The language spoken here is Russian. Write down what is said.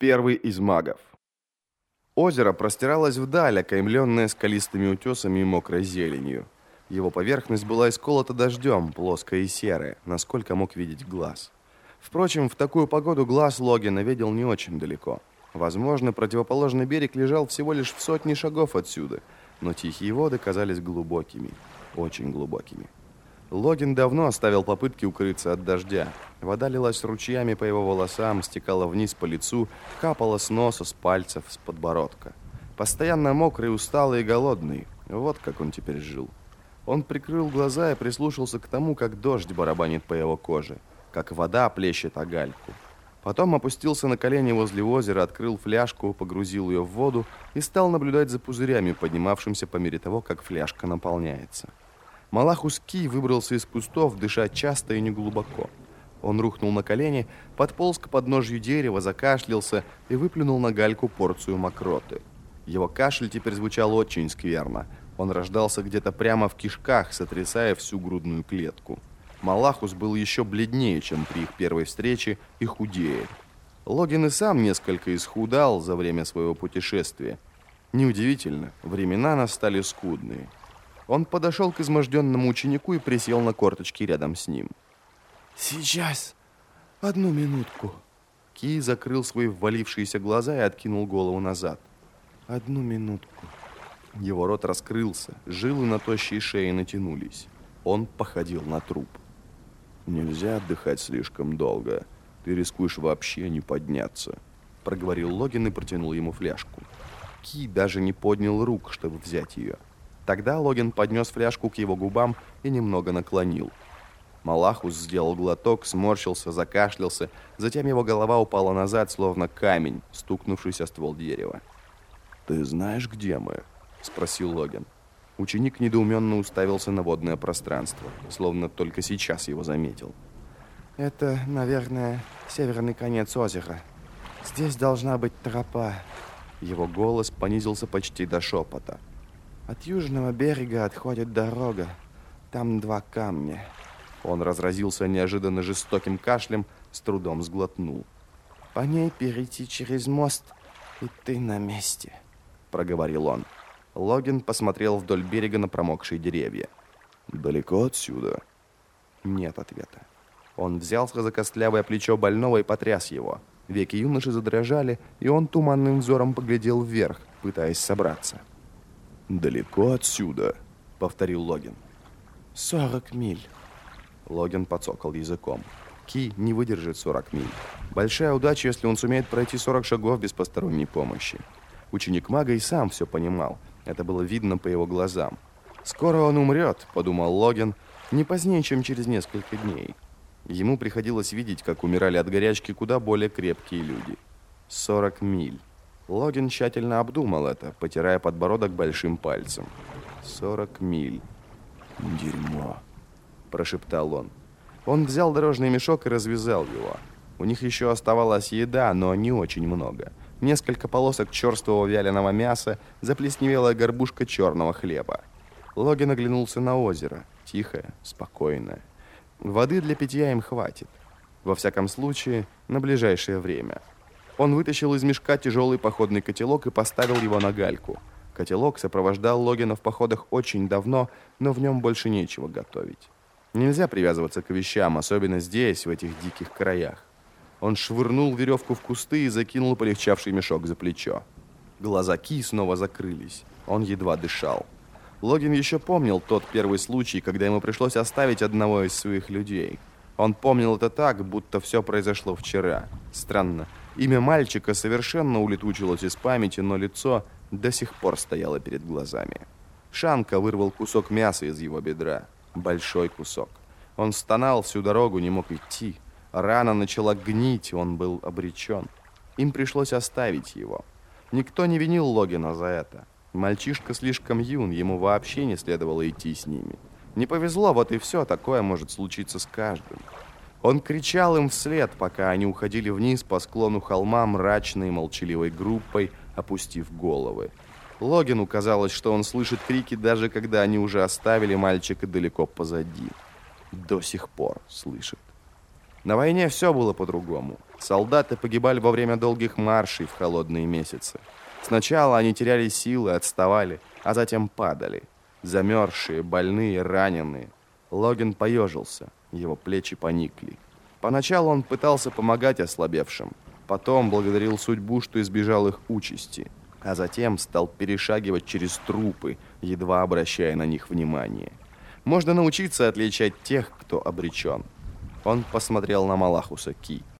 Первый из магов. Озеро простиралось вдаль, окаймленное скалистыми утесами и мокрой зеленью. Его поверхность была исколота дождем, плоская и серая, насколько мог видеть глаз. Впрочем, в такую погоду глаз Логина видел не очень далеко. Возможно, противоположный берег лежал всего лишь в сотни шагов отсюда, но тихие воды казались глубокими, очень глубокими. Логин давно оставил попытки укрыться от дождя. Вода лилась ручьями по его волосам, стекала вниз по лицу, капала с носа, с пальцев, с подбородка. Постоянно мокрый, усталый и голодный. Вот как он теперь жил. Он прикрыл глаза и прислушался к тому, как дождь барабанит по его коже, как вода плещет о гальку. Потом опустился на колени возле озера, открыл фляжку, погрузил ее в воду и стал наблюдать за пузырями, поднимавшимся по мере того, как фляжка наполняется. Малахус Ки выбрался из кустов, дыша часто и неглубоко. Он рухнул на колени, подполз к подножью дерева, закашлялся и выплюнул на гальку порцию мокроты. Его кашель теперь звучал очень скверно. Он рождался где-то прямо в кишках, сотрясая всю грудную клетку. Малахус был еще бледнее, чем при их первой встрече, и худее. Логин и сам несколько исхудал за время своего путешествия. Неудивительно, времена настали скудные. Он подошел к изможденному ученику и присел на корточки рядом с ним. «Сейчас. Одну минутку». Ки закрыл свои ввалившиеся глаза и откинул голову назад. «Одну минутку». Его рот раскрылся, жилы на тощей шее натянулись. Он походил на труп. «Нельзя отдыхать слишком долго. Ты рискуешь вообще не подняться», — проговорил Логин и протянул ему фляжку. Ки даже не поднял рук, чтобы взять ее. Тогда Логин поднес фляжку к его губам и немного наклонил. Малахус сделал глоток, сморщился, закашлялся, затем его голова упала назад, словно камень, стукнувшийся ствол дерева. «Ты знаешь, где мы?» — спросил Логин. Ученик недоуменно уставился на водное пространство, словно только сейчас его заметил. «Это, наверное, северный конец озера. Здесь должна быть тропа». Его голос понизился почти до шепота. От южного берега отходит дорога. Там два камня. Он разразился неожиданно жестоким кашлем, с трудом сглотнул. По ней перейти через мост, и ты на месте, проговорил он. Логин посмотрел вдоль берега на промокшие деревья. «Далеко отсюда?» Нет ответа. Он взялся за костлявое плечо больного и потряс его. Веки юноши задрожали, и он туманным взором поглядел вверх, пытаясь собраться. «Далеко отсюда», — повторил Логин. «Сорок миль». Логин подсокал языком. Ки не выдержит 40 миль. Большая удача, если он сумеет пройти 40 шагов без посторонней помощи. Ученик мага и сам все понимал. Это было видно по его глазам. «Скоро он умрет», — подумал Логин, — «не позднее, чем через несколько дней». Ему приходилось видеть, как умирали от горячки куда более крепкие люди. 40 миль. Логин тщательно обдумал это, потирая подбородок большим пальцем. «Сорок миль. Дерьмо», – прошептал он. Он взял дорожный мешок и развязал его. У них еще оставалась еда, но не очень много. Несколько полосок черствого вяленого мяса, заплесневелая горбушка черного хлеба. Логин оглянулся на озеро. Тихое, спокойное. Воды для питья им хватит. Во всяком случае, на ближайшее время. Он вытащил из мешка тяжелый походный котелок и поставил его на гальку. Котелок сопровождал Логина в походах очень давно, но в нем больше нечего готовить. Нельзя привязываться к вещам, особенно здесь, в этих диких краях. Он швырнул веревку в кусты и закинул полегчавший мешок за плечо. Глаза Ки снова закрылись. Он едва дышал. Логин еще помнил тот первый случай, когда ему пришлось оставить одного из своих людей. Он помнил это так, будто все произошло вчера. Странно. Имя мальчика совершенно улетучилось из памяти, но лицо до сих пор стояло перед глазами. Шанка вырвал кусок мяса из его бедра. Большой кусок. Он стонал всю дорогу, не мог идти. Рана начала гнить, он был обречен. Им пришлось оставить его. Никто не винил Логина за это. Мальчишка слишком юн, ему вообще не следовало идти с ними. Не повезло, вот и все, такое может случиться с каждым. Он кричал им вслед, пока они уходили вниз по склону холма мрачной молчаливой группой, опустив головы. Логину казалось, что он слышит крики, даже когда они уже оставили мальчика далеко позади. До сих пор слышит. На войне все было по-другому. Солдаты погибали во время долгих маршей в холодные месяцы. Сначала они теряли силы, отставали, а затем падали. Замерзшие, больные, раненые. Логин поежился, его плечи поникли. Поначалу он пытался помогать ослабевшим. Потом благодарил судьбу, что избежал их участи. А затем стал перешагивать через трупы, едва обращая на них внимание. Можно научиться отличать тех, кто обречен. Он посмотрел на Малахуса Ки.